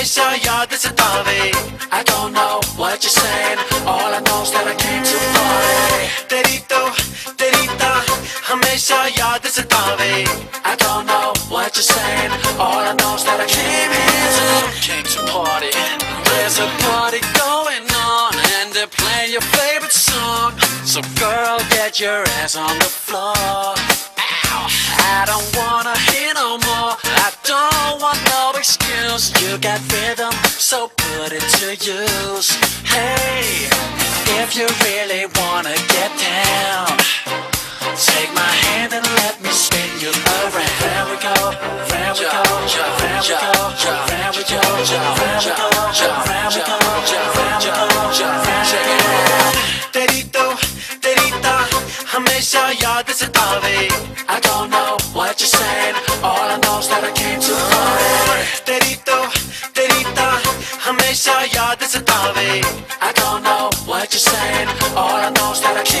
हमेशा याद सतावे I don't know what you're saying All I know is that I came to party तेरी तो तेरी ता हमेशा याद सतावे I don't know what you're saying All I know is that I came here to Came to party There's a party going on And they're playing your favorite song So girl get your ass on the floor Ow. I don't wanna hear no more I don't want no excuse You got rhythm so put it to use Hey if you really wanna get down Take my hand and let me spin you around. There we go, there we go, there we go, there we go, there we go, there we go, there we go, there we go. तेरी तो तेरी ता हमेशा याद सतावे I don't know what you're saying you're saying. All I know is that I came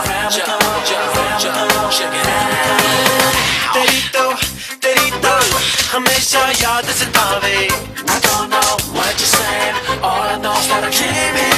all I know is that I came